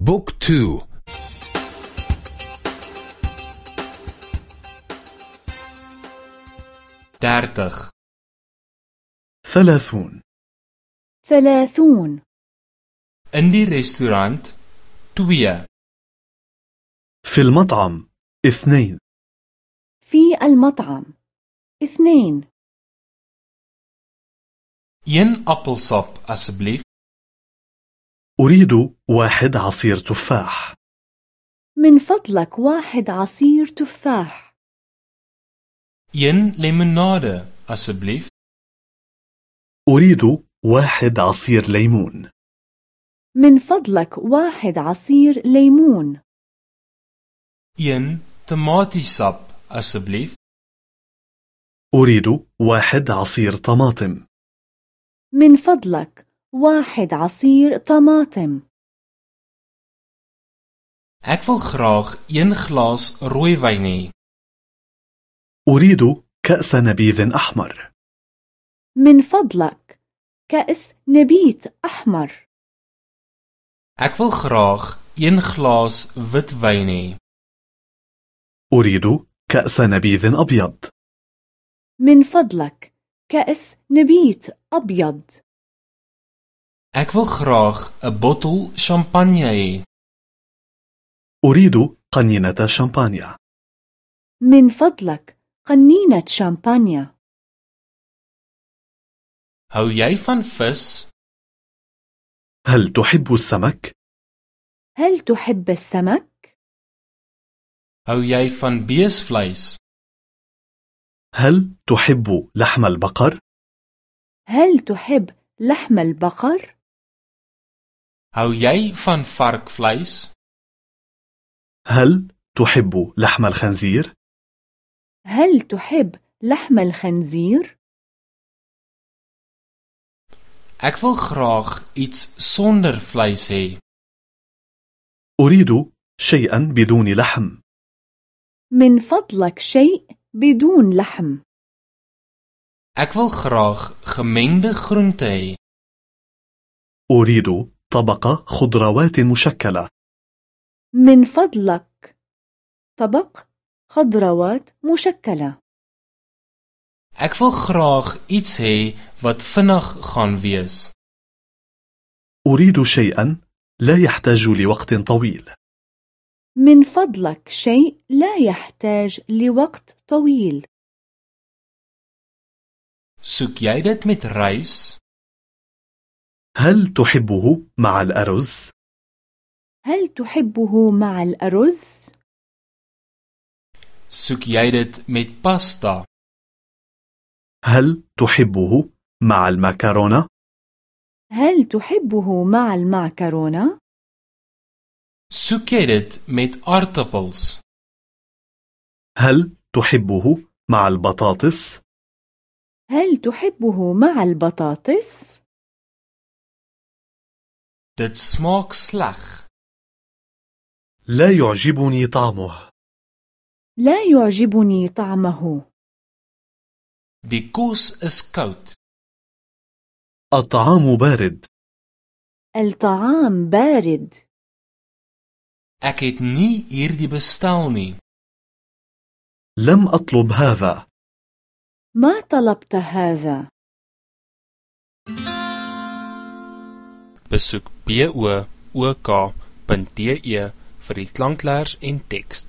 بوك تو. دارتخ ثلاثون. ثلاثون. in die restaurant 2 في المطعم اثنين. في المطعم اثنين. een appelsap asseblief أريد واحد عصير تفاح. من فضلك واحد عصير تفاح. Een limonade asseblief أريد واحد عصير ليمون. من فضلك واحد عصير ليمون. Een tomatiesap asseblief أريد واحد عصير طماطم. من فضلك واحد عصير طماطم. Ek wil graag een glas rooiwyn hê. أريد كأس نبيذ أحمر. من فضلك كأس نبيت أحمر. Ek wil graag een glas witwyn hê. أريد كأس نبيذ أبيض. من فضلك كأس نبيت أبيض. Ek wil graag 'n bottel champagne hê أريد قنينة شامبانيا من فضلك قنينة شامبانيا hou jy van vis هل تحب السمك؟ هل تحب السمك؟ hou jy van beesvleis هل تحب لحم البقر؟ هل تحب لحم البقر؟ هل يي فان فارك فلايس؟ هل تحب لحم الخنزير؟ هل تحب لحم الخنزير؟ Ek wil graag iets sonder vleis hê. أريد شيئا بدون لحم. من فضلك شيء بدون لحم. Ek wil graag gemengde groente hê. أريد طبق خضروات مشكلة. من فضلك طبق خضروات مشكلة. Ek wil graag iets hê wat vinnig gaan wees. أريد شيئا لا يحتاج لوقت طويل. من فضلك شيء لا يحتاج لوقت طويل. Soek jy dit met rys هل تحبه مع الأرز؟ هل تحبه مع الأرز؟ jy dit met pasta هل تحبه مع المكرونة؟ هل تحبه مع المعكرونة؟ soek jy dit met هل تحبه مع البطاطس؟ هل تحبه مع البطاطس؟ Dit smaak sleg. لا يعجبني طعمه. لا يعجبني طعمه. Die kos is koud. الطعام بارد. الطعام بارد. Ek het nie hierdie bestel nie. لم أطلب هذا. ما طلبت هذا. Besoek book.de vir die klankleers en teks